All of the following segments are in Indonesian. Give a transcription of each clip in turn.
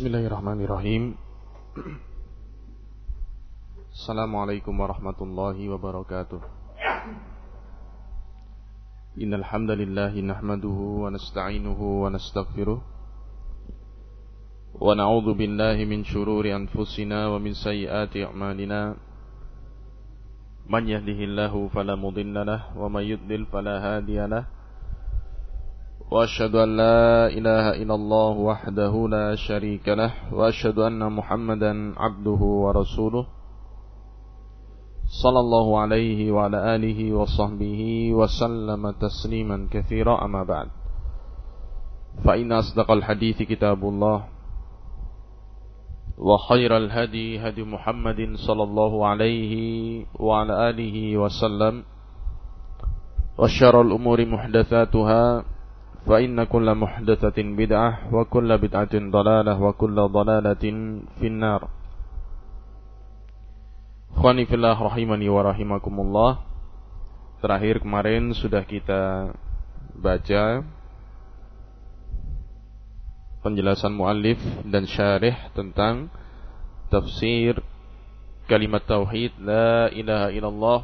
Bismillahirrahmanirrahim. Assalamualaikum warahmatullahi wabarakatuh. Innal hamdalillah nahmaduhu wa nasta'inuhu wa nastaghfiruh. Wa na'udzu billahi min shururi anfusina wa min sayyiati a'malina. Man yahdihillahu fala mudilla wa may yudlil fala وأشهد أن لا إله إلا الله وحده لا شريك له وأشهد أن محمدا عبده ورسوله. صلى الله عليه وعلى آله وصحبه وسلم تسليما كثيرا أما بعد. فإن أصدق الحديث كتاب الله وخير الهدي هدي محمد صلى الله عليه وعلى آله وسلم وشر الأمور محدثاتها فإن كل محدثة بدعة وكل بدعة ضلالة وكل ضلالة في النار Khani fillah rahimani wa rahimakumullah Terakhir kemarin sudah kita baca penjelasan muallif dan syarih tentang tafsir kalimat tauhid la ilaha illallah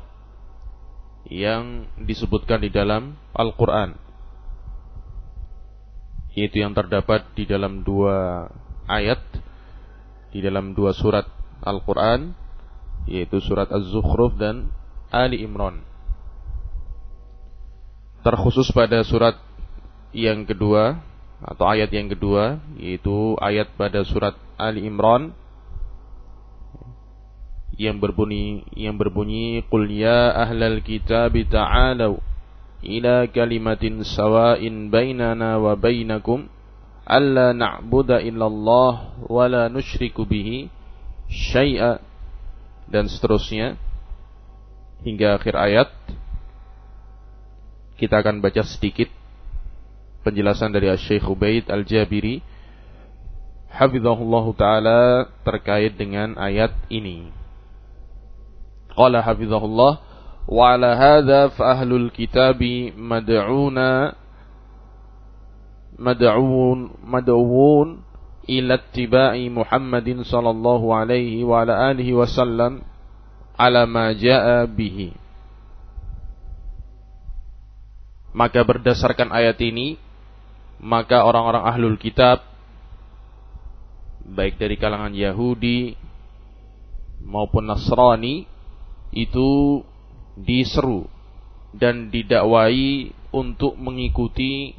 yang disebutkan di dalam Al-Qur'an yaitu yang terdapat di dalam dua ayat di dalam dua surat Al-Qur'an yaitu surat Az-Zukhruf dan Ali Imran. Terkhusus pada surat yang kedua atau ayat yang kedua yaitu ayat pada surat Ali Imran yang berbunyi yang berbunyi qul ya ahlal kitab ta'alu ila kalimatin sawa'in bainana wa bainakum alla na'budu illallah wa la nusyriku bihi syai'a dan seterusnya hingga akhir ayat kita akan baca sedikit penjelasan dari Syekh Ubaid Al-Jabiri hafizahullahu taala terkait dengan ayat ini. Qala hafizahullah وعلى هذا فأهل الكتاب مدعون مدعون مدعون إلى اتباع محمد صلى الله عليه وعلى آله وسلم على ما جاء به maka berdasarkan ayat ini maka orang-orang ahlul kitab baik dari kalangan Yahudi maupun Nasrani itu diseru dan didakwai untuk mengikuti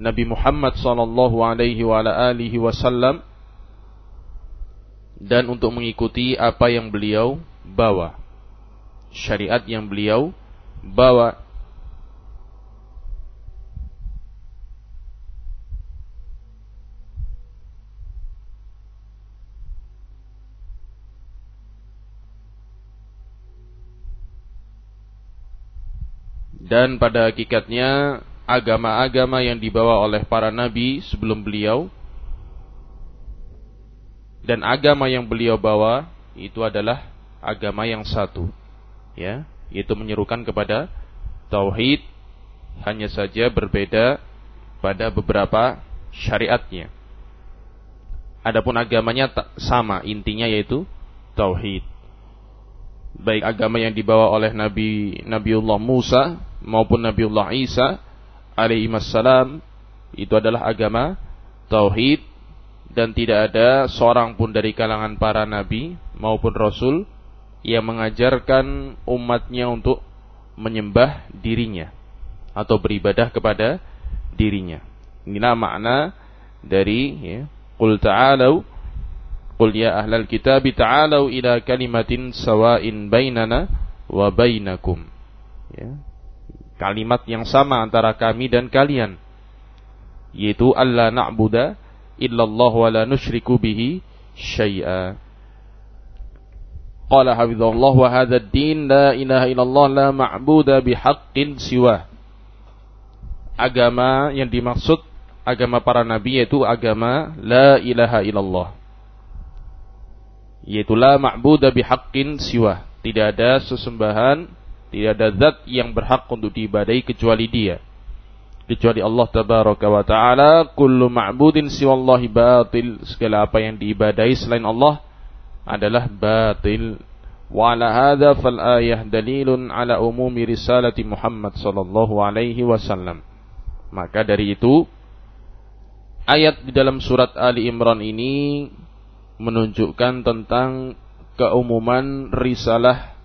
Nabi Muhammad sallallahu alaihi wasallam dan untuk mengikuti apa yang beliau bawa syariat yang beliau bawa dan pada hakikatnya agama-agama yang dibawa oleh para nabi sebelum beliau dan agama yang beliau bawa itu adalah agama yang satu. Ya yaitu menyerukan kepada tauhid hanya saja berbeda pada beberapa syariatnya. Adapun agamanya sama intinya yaitu tauhid. Baik agama yang dibawa oleh Nabi Nabiullah Musa maupun Nabiullah Isa alaihi salam itu adalah agama tauhid dan tidak ada seorang pun dari kalangan para nabi maupun rasul yang mengajarkan umatnya untuk menyembah dirinya atau beribadah kepada dirinya. Inilah makna dari ya, Qul ta'alu Qul ya ahlal kitab ta'alu ila kalimatin sawa'in bainana wa bainakum. Ya. Kalimat yang sama antara kami dan kalian. Yaitu Allah na'buda illallah wa la nusyriku bihi syai'a. Qala hafizahullah wa hadha ad-din la ilaha illallah la ma'buda bihaqqin siwa. Agama yang dimaksud agama para nabi yaitu agama la ilaha illallah yaitu la ma'budu bihaqqin siwa. Tidak ada sesembahan, tidak ada zat yang berhak untuk diibadai kecuali Dia. kecuali Allah tabaraka wa taala kullu ma'budin siwallahi batil. Segala apa yang diibadahi selain Allah adalah batil. Wa ala hadza fal ayah dalilun ala umumi risalati Muhammad sallallahu alaihi wasallam. Maka dari itu ayat di dalam surat Ali Imran ini menunjukkan tentang keumuman risalah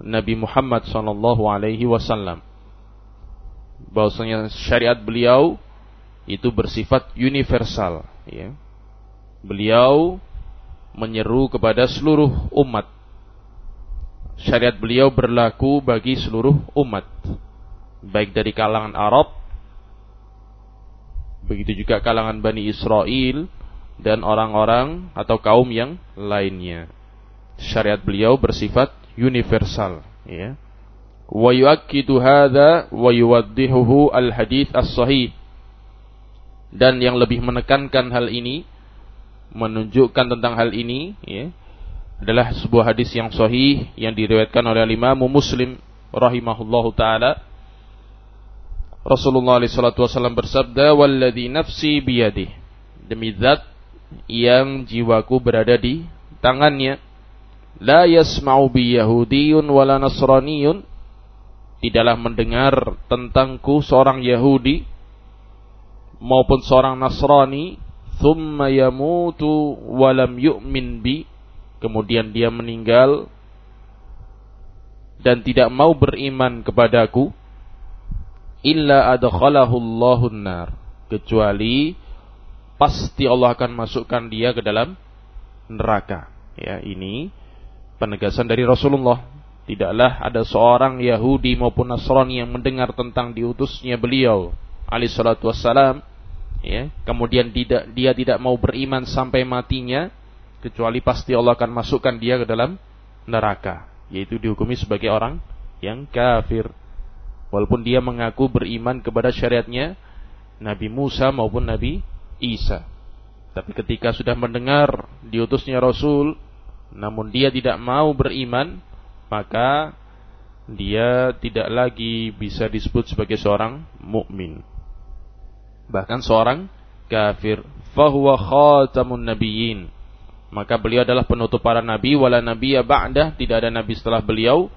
Nabi Muhammad sallallahu alaihi wasallam bahwasanya syariat beliau itu bersifat universal ya. Beliau menyeru kepada seluruh umat. Syariat beliau berlaku bagi seluruh umat. Baik dari kalangan Arab begitu juga kalangan Bani Israel dan orang-orang atau kaum yang lainnya. Syariat beliau bersifat universal ya. Wa yuakkidu hadza wa yuwaddihuhu al hadits as-sahih. Dan yang lebih menekankan hal ini menunjukkan tentang hal ini ya adalah sebuah hadis yang sahih yang diriwayatkan oleh Imam Muslim rahimahullahu taala. Rasulullah SAW bersabda walladzi nafsi biyadih. Demi zat yang jiwaku berada di tangannya yasma'u bi yahudiyyun wala nasraniyyun tidaklah mendengar tentangku seorang Yahudi maupun seorang Nasrani. Thumma yamutu walam yu'min bi. Kemudian dia meninggal dan tidak mau beriman kepadaku. Illa adkhalahu Allahun nar. Kecuali pasti Allah akan masukkan dia ke dalam neraka. Ya ini penegasan dari Rasulullah Tidaklah ada seorang Yahudi maupun Nasrani yang mendengar tentang diutusnya beliau alaihi salatu wassalam ya, kemudian tidak dia tidak mau beriman sampai matinya kecuali pasti Allah akan masukkan dia ke dalam neraka, yaitu dihukumi sebagai orang yang kafir. Walaupun dia mengaku beriman kepada syariatnya Nabi Musa maupun Nabi Isa. Tapi ketika sudah mendengar diutusnya Rasul, namun dia tidak mau beriman, maka dia tidak lagi bisa disebut sebagai seorang mukmin. Bahkan seorang kafir. Fahuwa khatamun nabiyyin. Maka beliau adalah penutup para nabi wala nabiyya ba'dah, tidak ada nabi setelah beliau.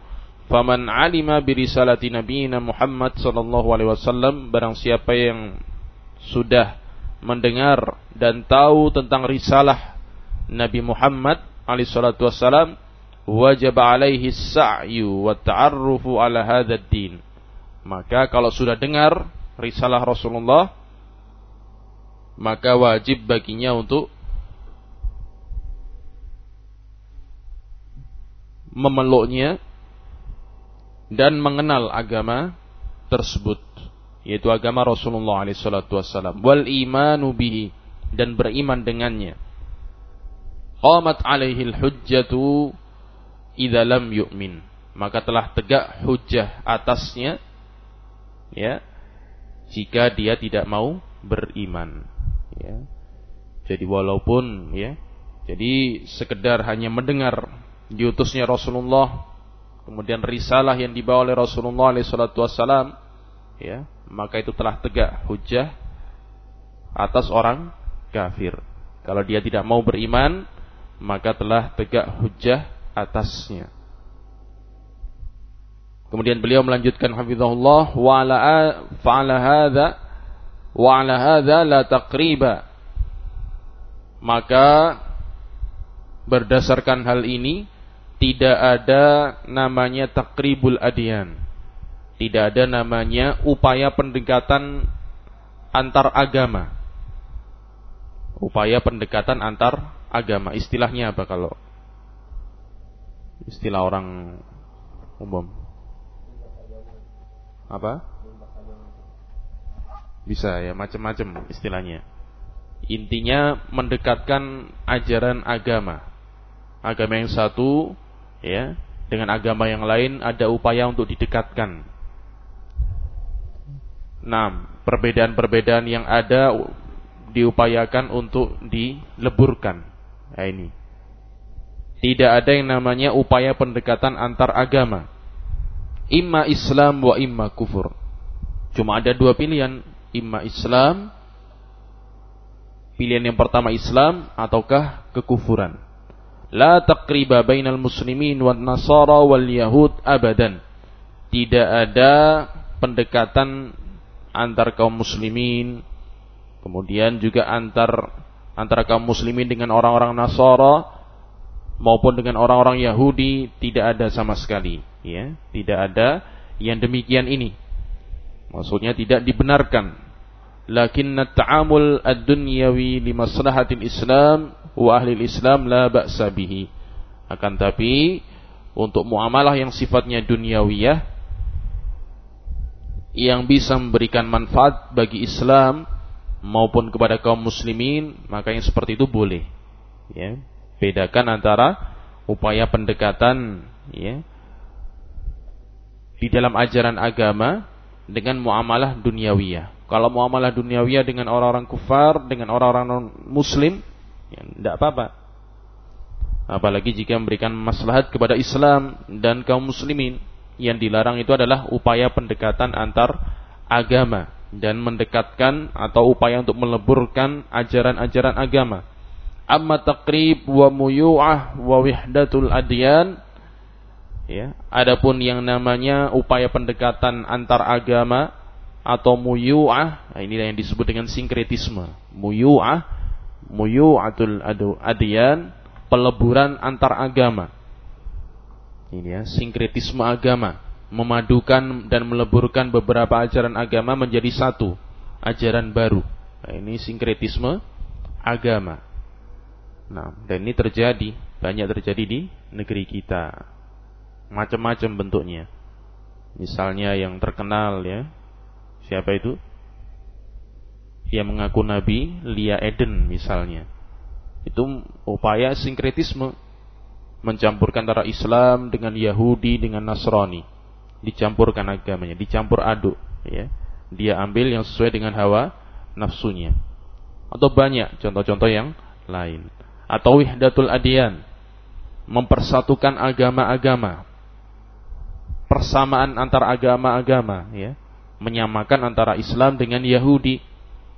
Faman alima birisalati nabiyina Muhammad sallallahu alaihi wasallam barang siapa yang sudah mendengar dan tahu tentang risalah Nabi Muhammad alaihi salatu wasallam wajib alaihi sa'yu wa ta'arrufu ala hadzal din. Maka kalau sudah dengar risalah Rasulullah maka wajib baginya untuk memeluknya dan mengenal agama tersebut yaitu agama Rasulullah SAW wal imanu bihi dan beriman dengannya qamat alaihi hujjatu idza lam yu'min. Maka telah tegak hujah atasnya ya jika dia tidak mau beriman ya. Jadi walaupun ya jadi sekedar hanya mendengar diutusnya Rasulullah kemudian risalah yang dibawa oleh Rasulullah SAW ya maka itu telah tegak hujah atas orang kafir. Kalau dia tidak mau beriman maka telah tegak hujah atasnya. Kemudian beliau melanjutkan hafizahullah wa ala fa'ala hadza wa ala la taqriba. Maka berdasarkan hal ini tidak ada namanya takribul adian. Tidak ada namanya upaya pendekatan antar agama. Upaya pendekatan antar agama. Istilahnya apa kalau istilah orang umum. Apa? Bisa ya, macam-macam istilahnya. Intinya mendekatkan ajaran agama. Agama yang satu ya, dengan agama yang lain ada upaya untuk didekatkan. Nah, perbedaan-perbedaan yang ada diupayakan untuk dileburkan. Nah, ini tidak ada yang namanya upaya pendekatan antar agama. Imma Islam wa imma kufur. Cuma ada dua pilihan, imma Islam, pilihan yang pertama Islam ataukah kekufuran. La taqriba bainal muslimin wan nasara wal yahud abadan. Tidak ada pendekatan antar kaum muslimin kemudian juga antar antara kaum muslimin dengan orang-orang Nasara maupun dengan orang-orang Yahudi tidak ada sama sekali ya. Tidak ada yang demikian ini. Maksudnya tidak dibenarkan. Lakin ta'amul ad-dunyawi li maslahatil Islam wa ahli Islam la ba'sa bihi. Akan tapi untuk muamalah yang sifatnya duniawiyah yang bisa memberikan manfaat bagi Islam maupun kepada kaum muslimin maka yang seperti itu boleh ya bedakan antara upaya pendekatan ya di dalam ajaran agama dengan muamalah duniawiyah. Kalau muamalah duniawiyah dengan orang-orang kufar, dengan orang-orang non muslim, ya tidak apa-apa. Apalagi jika memberikan maslahat kepada Islam dan kaum muslimin. Yang dilarang itu adalah upaya pendekatan antar agama dan mendekatkan atau upaya untuk meleburkan ajaran-ajaran agama. Amma taqrib wa muyu'ah wa wihdatul adyan Ya, adapun yang namanya upaya pendekatan antar agama atau muyu'ah, nah inilah yang disebut dengan sinkretisme. Muyu'ah, muyu'atul adyan, peleburan antar agama. Ini ya, sinkretisme agama, memadukan dan meleburkan beberapa ajaran agama menjadi satu, ajaran baru. Nah, ini sinkretisme agama. Nah, dan ini terjadi, banyak terjadi di negeri kita macam-macam bentuknya. Misalnya yang terkenal ya, siapa itu? Yang mengaku nabi, Lia Eden misalnya. Itu upaya sinkretisme mencampurkan antara Islam dengan Yahudi dengan Nasrani. Dicampurkan agamanya, dicampur aduk ya. Dia ambil yang sesuai dengan hawa nafsunya. Atau banyak contoh-contoh yang lain. Atau wihdatul adiyan, mempersatukan agama-agama persamaan antara agama-agama ya menyamakan antara Islam dengan Yahudi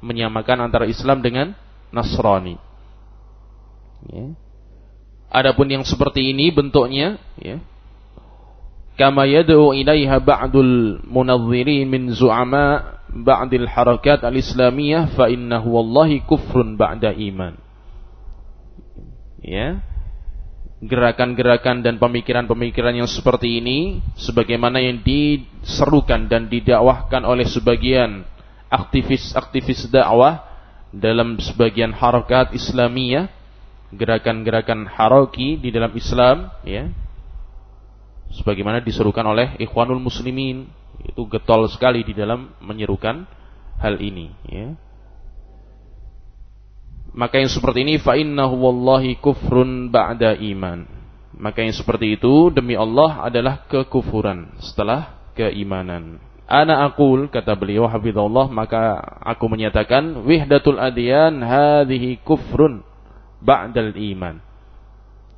menyamakan antara Islam dengan Nasrani ya. Adapun yang seperti ini bentuknya ya kama yad'u ilaiha ba'dul munadhirin min zu'ama harakat al-islamiyah fa innahu wallahi kufrun ba'da iman ya. Gerakan-gerakan dan pemikiran-pemikiran yang seperti ini sebagaimana yang diserukan dan didakwahkan oleh sebagian aktivis-aktivis dakwah dalam sebagian harakat Islamiyah gerakan-gerakan haraki di dalam Islam ya sebagaimana diserukan oleh Ikhwanul Muslimin itu getol sekali di dalam menyerukan hal ini ya maka yang seperti ini fa innahu wallahi kufrun ba'da iman. Maka yang seperti itu demi Allah adalah kekufuran setelah keimanan. Ana aqul kata beliau hafizallah maka aku menyatakan wihdatul adyan hadhihi kufrun ba'dal iman.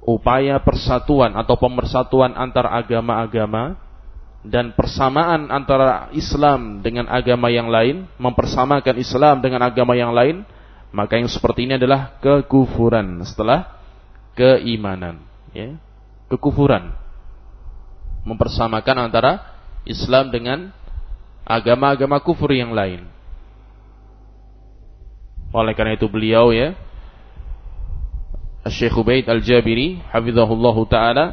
Upaya persatuan atau pemersatuan antar agama-agama dan persamaan antara Islam dengan agama yang lain, mempersamakan Islam dengan agama yang lain maka yang seperti ini adalah kekufuran setelah keimanan ya. Kekufuran. Mempersamakan antara Islam dengan agama-agama kufur yang lain. Oleh karena itu beliau ya Syekh Ubaid Al-Jabiri hafizahullah taala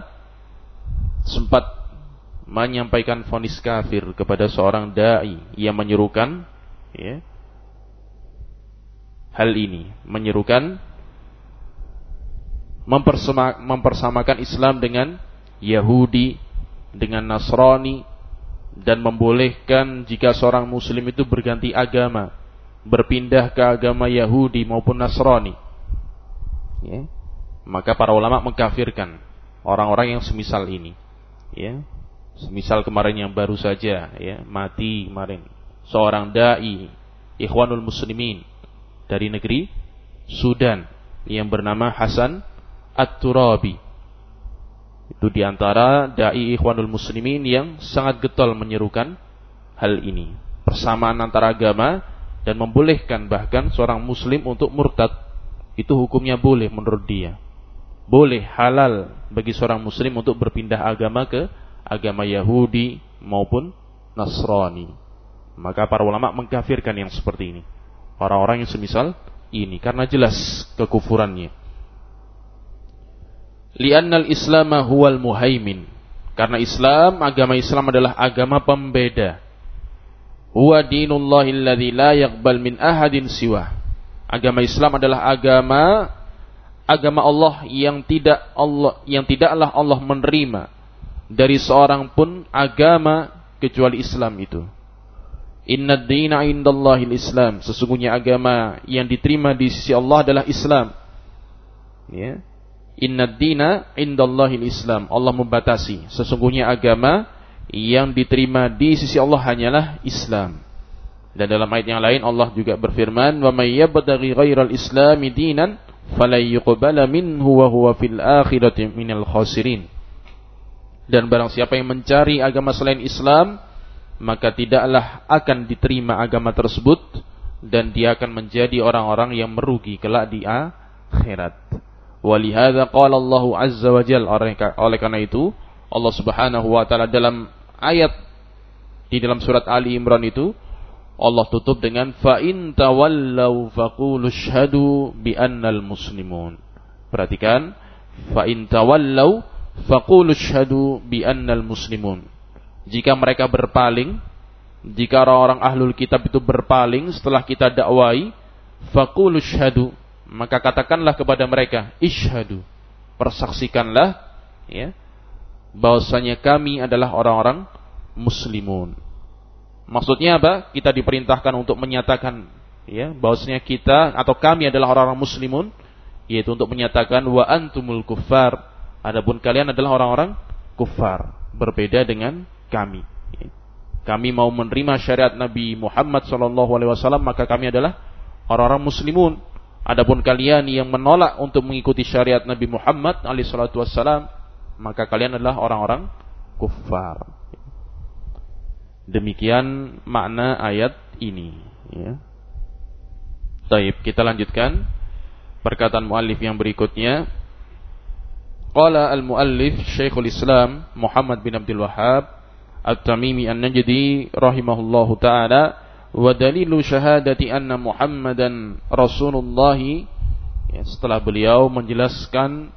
sempat menyampaikan vonis kafir kepada seorang dai. Yang menyerukan ya hal ini. Menyerukan mempersamakan Islam dengan Yahudi dengan Nasrani dan membolehkan jika seorang muslim itu berganti agama berpindah ke agama Yahudi maupun Nasrani. Ya. Maka para ulama mengkafirkan orang-orang yang semisal ini ya semisal kemarin yang baru saja ya mati kemarin seorang dai ikhwanul muslimin dari negeri Sudan yang bernama Hasan At-Turabi. Itu di antara dai ikhwanul muslimin yang sangat getol menyerukan hal ini. persamaan antara agama dan membolehkan bahkan seorang muslim untuk murtad itu hukumnya boleh menurut dia boleh halal bagi seorang muslim untuk berpindah agama ke agama Yahudi maupun Nasrani. Maka para ulama mengkafirkan yang seperti ini. Orang-orang yang semisal ini. Karena jelas kekufurannya. Li'annal islama huwal muhaimin. Karena Islam agama Islam adalah agama pembeda. Huwa dinullahil ladzi la yaqbal min ahadin siwa. Agama Islam adalah agama agama Allah yang tidak Allah yang tidaklah Allah menerima dari seorang pun agama kecuali Islam itu. Inna dina indallahil Islam. Sesungguhnya agama yang diterima di sisi Allah adalah Islam. Ya. Inna dina indallahil Islam. Allah membatasi. Sesungguhnya agama yang diterima di sisi Allah hanyalah Islam. Dan dalam ayat yang lain Allah juga berfirman, "Wa may yabtaghi ghairal islami dinan falan yuqbala minhu wa huwa fil akhirati minal khasirin." Dan barang siapa yang mencari agama selain Islam, maka tidaklah akan diterima agama tersebut dan dia akan menjadi orang-orang yang merugi kelak di akhirat. Walihada qala Allah azza wa oleh karena itu Allah Subhanahu wa taala dalam ayat di dalam surat Ali Imran itu Allah tutup dengan fa in tawallau faqulu syhadu bi annal muslimun. Perhatikan fa in tawallau faqulu syhadu bi annal muslimun. Jika mereka berpaling, jika orang-orang ahlul kitab itu berpaling setelah kita dakwai, faqulu syhadu, maka katakanlah kepada mereka, ishadu. Persaksikanlah ya bahwasanya kami adalah orang-orang muslimun. Maksudnya apa? Kita diperintahkan untuk menyatakan ya bahwasanya kita atau kami adalah orang-orang muslimun yaitu untuk menyatakan wa antumul kuffar adapun kalian adalah orang-orang kufar berbeda dengan kami. Kami mau menerima syariat Nabi Muhammad SAW maka kami adalah orang-orang muslimun. Adapun kalian yang menolak untuk mengikuti syariat Nabi Muhammad SAW maka kalian adalah orang-orang kufar. Demikian makna ayat ini. Ya. Taib, kita lanjutkan perkataan muallif yang berikutnya. Qala al-muallif Syekhul Islam Muhammad bin Abdul Wahhab At-Tamimi An-Najdi rahimahullahu taala wa dalilu syahadati anna Muhammadan Rasulullah ya, setelah beliau menjelaskan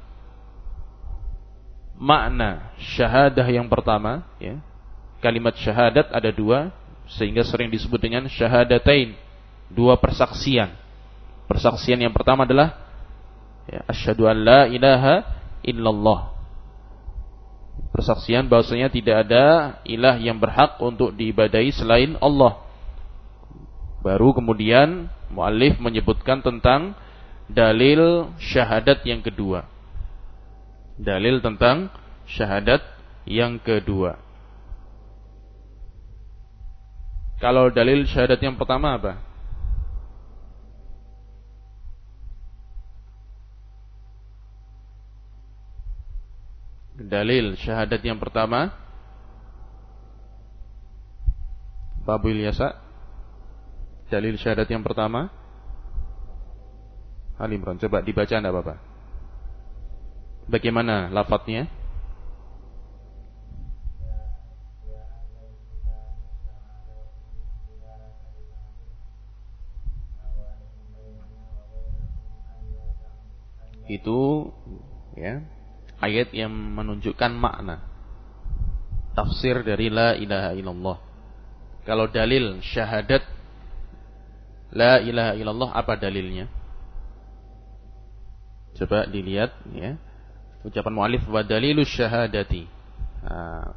makna syahadah yang pertama ya. Kalimat syahadat ada dua sehingga sering disebut dengan syahadatain, dua persaksian. Persaksian yang pertama adalah ya, asyhadu an la ilaha illallah. Persaksian bahwasanya tidak ada ilah yang berhak untuk diibadahi selain Allah. Baru kemudian muallif menyebutkan tentang dalil syahadat yang kedua dalil tentang syahadat yang kedua. Kalau dalil syahadat yang pertama apa? Dalil syahadat yang pertama Babu Ilyasa Dalil syahadat yang pertama Halimron Coba dibaca anda Bapak Bagaimana lafadznya? Itu ya ayat yang menunjukkan makna tafsir dari la ilaha illallah. Kalau dalil syahadat la ilaha illallah apa dalilnya? Coba dilihat ya. Ucapan mu'alif wa dalilu syahadati.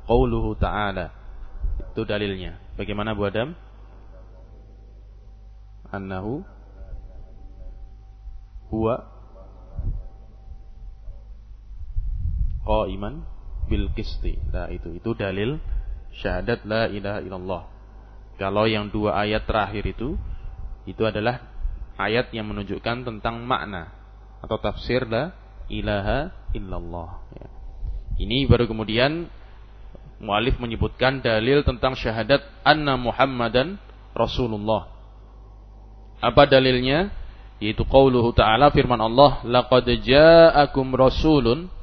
Qauluhu ta'ala. Itu dalilnya. Bagaimana Bu Adam? Annahu huwa qaiman bil qisti nah itu itu dalil syahadat la ilaha illallah kalau yang dua ayat terakhir itu itu adalah ayat yang menunjukkan tentang makna atau tafsir la ilaha illallah. Ya. Ini baru kemudian mualif menyebutkan dalil tentang syahadat anna Muhammadan Rasulullah. Apa dalilnya? Yaitu qauluhu ta'ala firman Allah, "Laqad ja'akum rasulun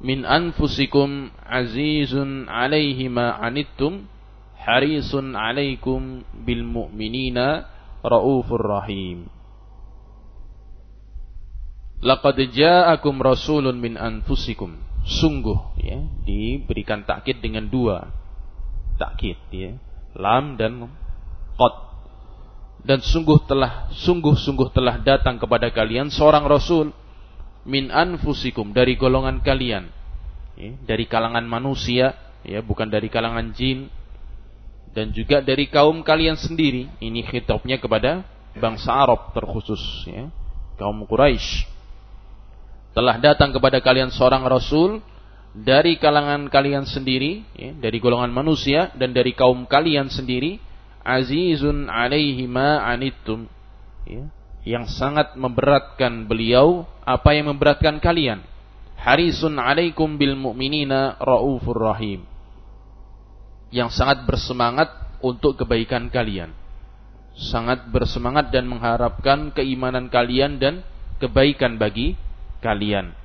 min anfusikum azizun 'alaihi ma 'anittum harisun 'alaikum bil mu'minina raufur rahim." Laqad ja'akum rasulun min anfusikum. Sungguh ya, diberikan takkid dengan dua takkid ya. Lam dan qad dan sungguh telah sungguh-sungguh telah datang kepada kalian seorang rasul min anfusikum dari golongan kalian. Ya, dari kalangan manusia ya bukan dari kalangan jin. Dan juga dari kaum kalian sendiri. Ini khitabnya kepada bangsa Arab terkhusus ya kaum Quraisy. Telah datang kepada kalian seorang rasul dari kalangan kalian sendiri ya, dari golongan manusia dan dari kaum kalian sendiri. Azizun alaihi ma anittum ya, yang sangat memberatkan beliau apa yang memberatkan kalian? Harisun alaikum bil mu'minina raufur rahim. Yang sangat bersemangat untuk kebaikan kalian. Sangat bersemangat dan mengharapkan keimanan kalian dan kebaikan bagi kalian.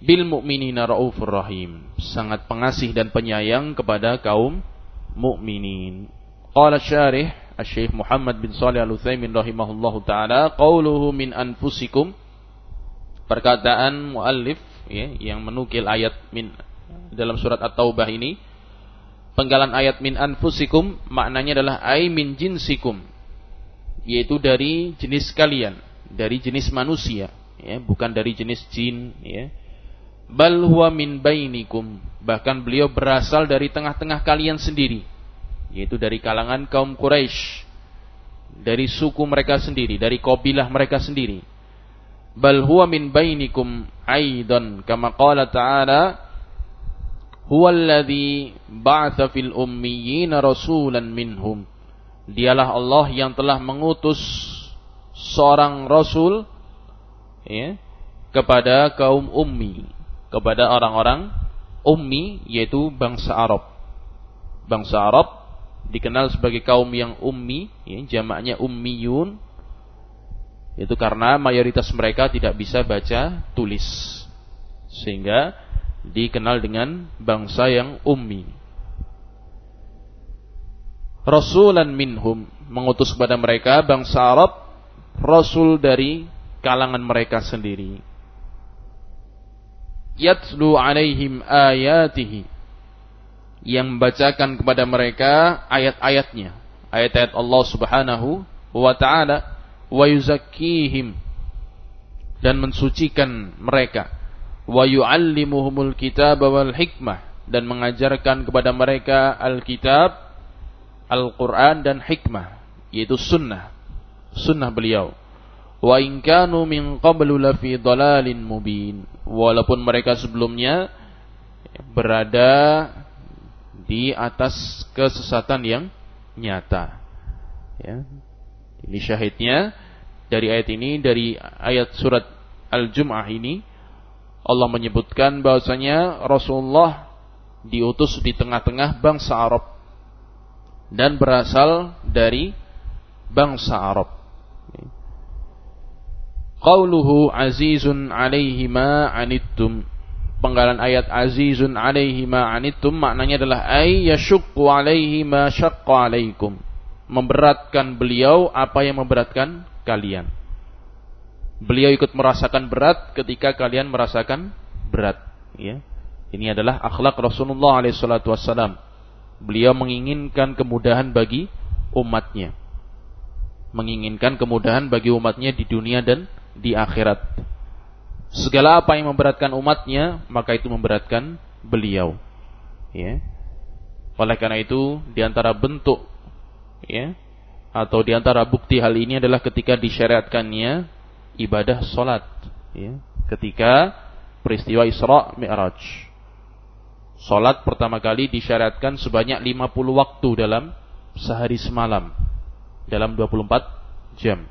Bil mu'minina raufur rahim. Sangat pengasih dan penyayang kepada kaum mukminin. Qala syarih Syekh Muhammad bin Shalih Al-Utsaimin rahimahullahu taala qauluhu min anfusikum perkataan muallif ya, yang menukil ayat min dalam surat At-Taubah ini penggalan ayat min anfusikum maknanya adalah ai min jinsikum yaitu dari jenis kalian dari jenis manusia ya bukan dari jenis jin ya. Bal huwa min bainikum bahkan beliau berasal dari tengah-tengah kalian sendiri yaitu dari kalangan kaum Quraisy dari suku mereka sendiri dari kabilah mereka sendiri bal huwa min bainikum aidan kama qala ta'ala huwa alladhi ba'atha fil ummiyina rasulan minhum dialah Allah yang telah mengutus seorang rasul ya kepada kaum ummi kepada orang-orang ummi yaitu bangsa Arab. Bangsa Arab dikenal sebagai kaum yang ummi, ya, jamaknya ummiyun. Itu karena mayoritas mereka tidak bisa baca tulis. Sehingga dikenal dengan bangsa yang ummi. Rasulan minhum mengutus kepada mereka bangsa Arab rasul dari kalangan mereka sendiri yatlu alaihim ayatihi yang membacakan kepada mereka ayat-ayatnya. Ayat-ayat Allah Subhanahu wa taala wa yuzakkihim dan mensucikan mereka. Wa yuallimuhumul kitab wal hikmah dan mengajarkan kepada mereka Alkitab Al-Quran dan hikmah yaitu sunnah sunnah beliau. Wa in kanu min qablu lafi dhalalin mubin. Walaupun mereka sebelumnya berada di atas kesesatan yang nyata. Ya. Ini syahidnya dari ayat ini dari ayat surat Al-Jum'ah ini. Allah menyebutkan bahwasanya Rasulullah diutus di tengah-tengah bangsa Arab dan berasal dari bangsa Arab. Qauluhu azizun alaihi ma anittum. Penggalan ayat azizun alaihi ma anittum maknanya adalah ay yashukku alaihi ma syaqqa alaikum. Memberatkan beliau apa yang memberatkan kalian. Beliau ikut merasakan berat ketika kalian merasakan berat, ya. Ini adalah akhlak Rasulullah SAW. Beliau menginginkan kemudahan bagi umatnya. Menginginkan kemudahan bagi umatnya di dunia dan di akhirat. Segala apa yang memberatkan umatnya, maka itu memberatkan beliau. Ya. Oleh karena itu, di antara bentuk ya, atau di antara bukti hal ini adalah ketika disyariatkannya ibadah solat. Ya. Ketika peristiwa Isra Mi'raj. Solat pertama kali disyariatkan sebanyak 50 waktu dalam sehari semalam. Dalam 24 jam.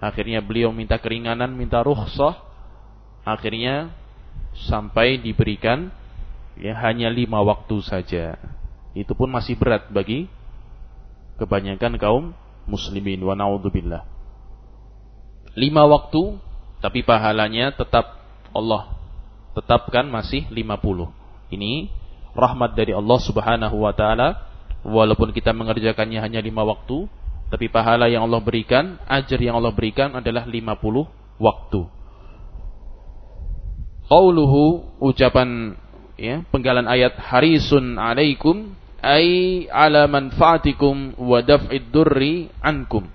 Akhirnya beliau minta keringanan, minta rukhsah. Akhirnya sampai diberikan ya hanya lima waktu saja. Itu pun masih berat bagi kebanyakan kaum muslimin wa naudzubillah. Lima waktu tapi pahalanya tetap Allah tetapkan masih 50. Ini rahmat dari Allah Subhanahu wa taala walaupun kita mengerjakannya hanya lima waktu tapi pahala yang Allah berikan, ajar yang Allah berikan adalah 50 waktu. Qauluhu ucapan ya, penggalan ayat harisun alaikum ay ala manfaatikum wa daf'id durri ankum.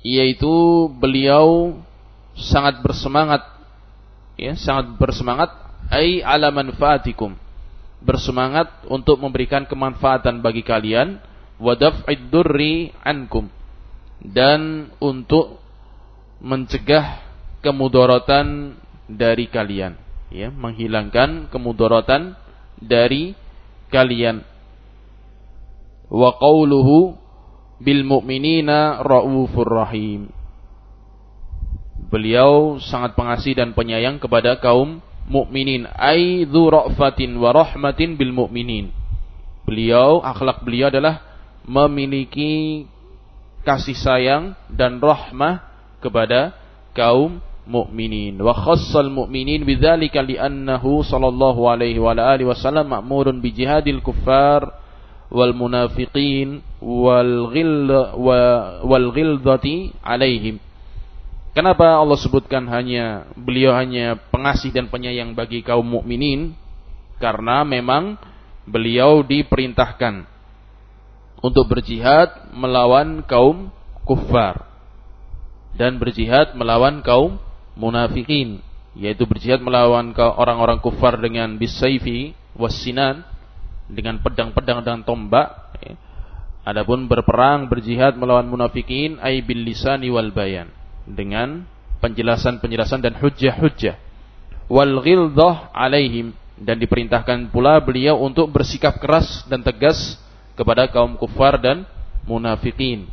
Yaitu beliau sangat bersemangat ya, sangat bersemangat ay ala manfaatikum. Bersemangat untuk memberikan kemanfaatan bagi kalian wadaf'id durri ankum dan untuk mencegah kemudaratan dari kalian. Ya menghilangkan kemudaratan dari kalian. Wa qawluhu bil mu'minina raufur rahim. Beliau sangat pengasih dan penyayang kepada kaum mukminin ai dzu ra'fatin wa rahmatin bil mu'minin. Beliau akhlak beliau adalah memiliki kasih sayang dan rahmah kepada kaum mukminin wa khassal mu'minin bidzalika li'annahu sallallahu alaihi wa alihi wasallam ma'murun bi jihadil kuffar wal munafiqin wal ghil wal ghildati alaihim. Kenapa Allah sebutkan hanya beliau hanya pengasih dan penyayang bagi kaum mukminin? Karena memang beliau diperintahkan untuk berjihad melawan kaum kufar dan berjihad melawan kaum munafikin yaitu berjihad melawan orang-orang kufar dengan bisayfi wasinan dengan pedang-pedang dan tombak ya. adapun berperang berjihad melawan munafikin ay bil lisani wal bayan dengan penjelasan-penjelasan dan hujjah-hujjah wal ghildah alaihim dan diperintahkan pula beliau untuk bersikap keras dan tegas kepada kaum kufar dan munafikin.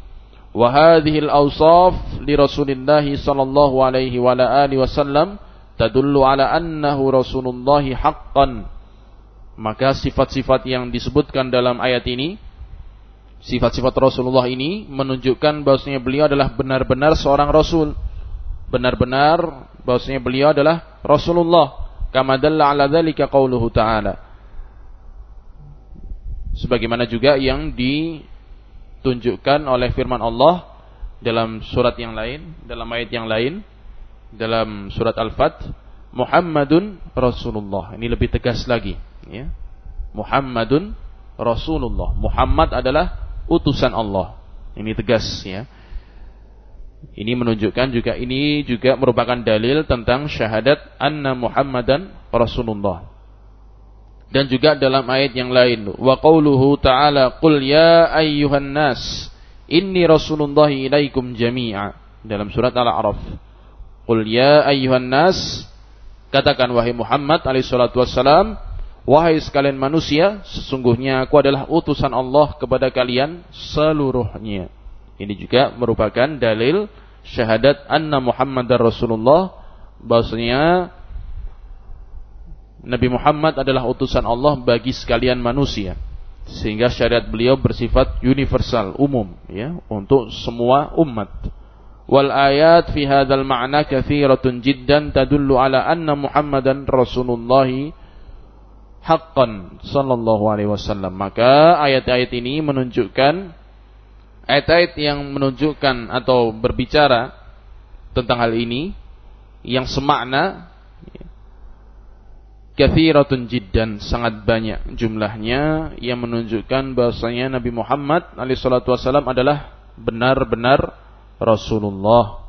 Wa hadhihi al-awsaf li Rasulillah sallallahu alaihi wa alihi wasallam tadullu ala annahu Rasulullah haqqan. Maka sifat-sifat yang disebutkan dalam ayat ini sifat-sifat Rasulullah ini menunjukkan bahwasanya beliau adalah benar-benar seorang rasul. Benar-benar bahwasanya beliau adalah Rasulullah. Kama dalla ala dzalika qauluhu ta'ala sebagaimana juga yang ditunjukkan oleh firman Allah dalam surat yang lain, dalam ayat yang lain, dalam surat Al-Fat, Muhammadun Rasulullah. Ini lebih tegas lagi, ya. Muhammadun Rasulullah. Muhammad adalah utusan Allah. Ini tegas ya. Ini menunjukkan juga ini juga merupakan dalil tentang syahadat anna Muhammadan Rasulullah dan juga dalam ayat yang lain wa qauluhu ta'ala qul ya ayyuhan nas inni rasulullah ilaikum jami'a. Dalam surat al-a'raf qul ya ayyuhan nas katakan wahai Muhammad alaihi salatu wassalam wahai sekalian manusia sesungguhnya aku adalah utusan Allah kepada kalian seluruhnya. Ini juga merupakan dalil syahadat anna Muhammadar Rasulullah bahwasanya Nabi Muhammad adalah utusan Allah bagi sekalian manusia. Sehingga syariat beliau bersifat universal, umum ya, untuk semua umat. Wal ayat fi hadzal ma'na katsiratun jiddan tadullu ala anna Muhammadan Rasulullah haqqan sallallahu alaihi wasallam. Maka ayat-ayat ini menunjukkan ayat-ayat yang menunjukkan atau berbicara tentang hal ini yang semakna kathiratun jiddan sangat banyak jumlahnya yang menunjukkan bahasanya Nabi Muhammad alaihissalatu wassalam adalah benar-benar Rasulullah.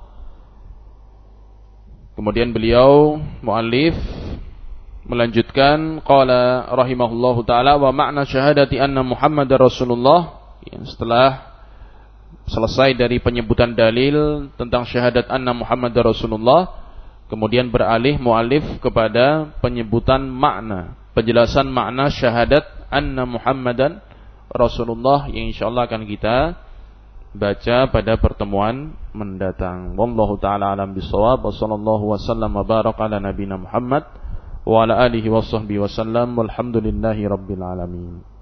Kemudian beliau muallif melanjutkan qala rahimahullahu taala wa makna syahadati anna Muhammad Rasulullah yang setelah selesai dari penyebutan dalil tentang syahadat anna Muhammad Rasulullah Kemudian beralih mualif kepada penyebutan makna, penjelasan makna syahadat anna Muhammadan Rasulullah yang insyaallah akan kita baca pada pertemuan mendatang. Wallahu taala alam bisawab wa sallallahu wasallam wa ala nabiyina Muhammad wa ala alihi wa sahbihi wasallam walhamdulillahi rabbil alamin.